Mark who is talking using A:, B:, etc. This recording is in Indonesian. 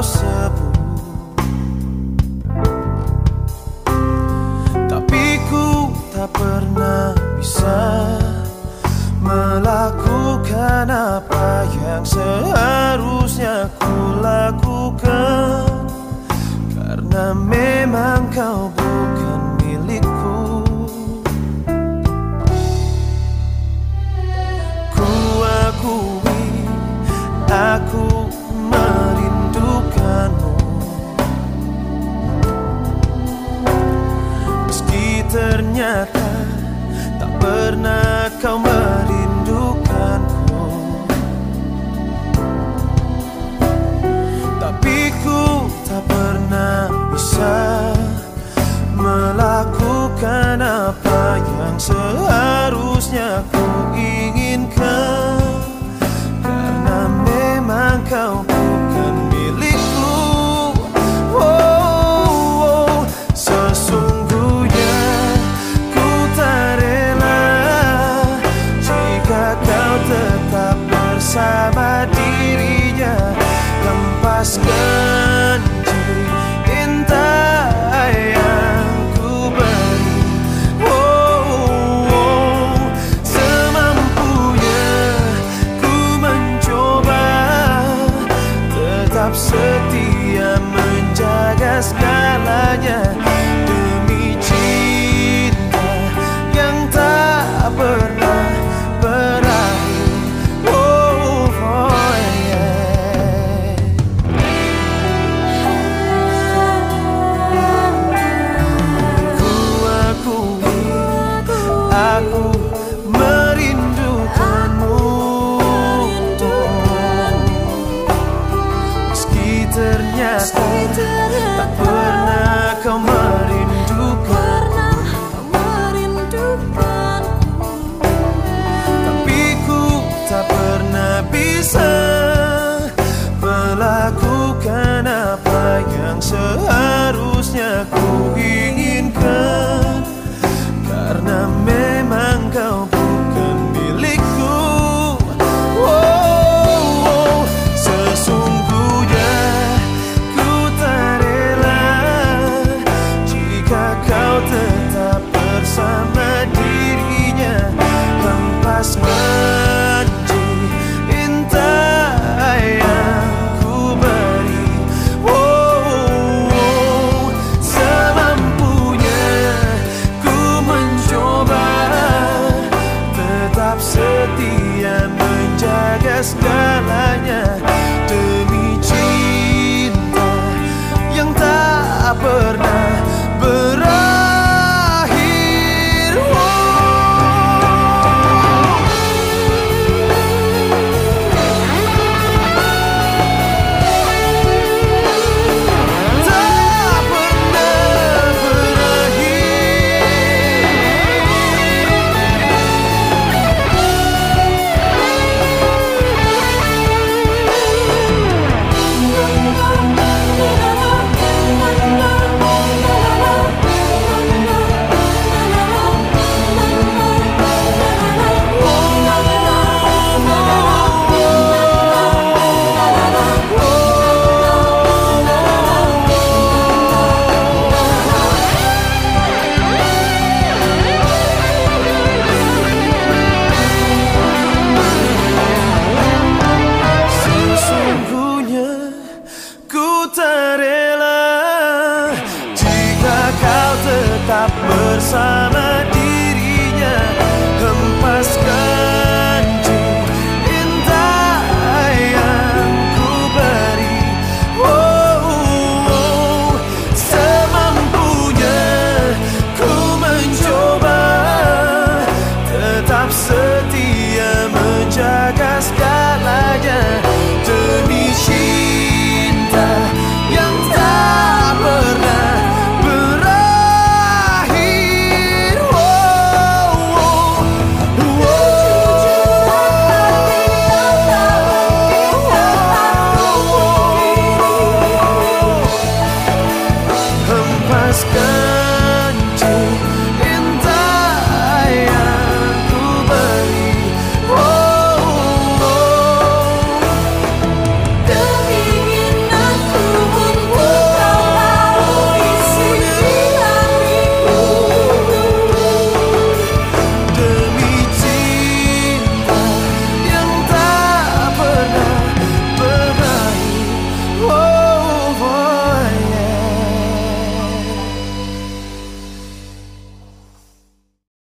A: kau sebut. Tapi ku tak pernah bisa Melakukan apa yang seharusnya ku lakukan. Karena memang kau ternyata tak pernah kau merindukanku. Tapi ku tak pernah bisa Melakukan apa yang seharusnya ku inginkan setia menjaga segalanya tak pernah kau merindukan. Tapi ku tak pernah bisa Melakukan apa yang seharusnya kau tetap bersama dirinya Lepaskan cinta yang ku beri. Oh, oh, Semampunya ku mencoba Tetap setia menjaga segalanya tetap bersama dirinya. Hempaskan done.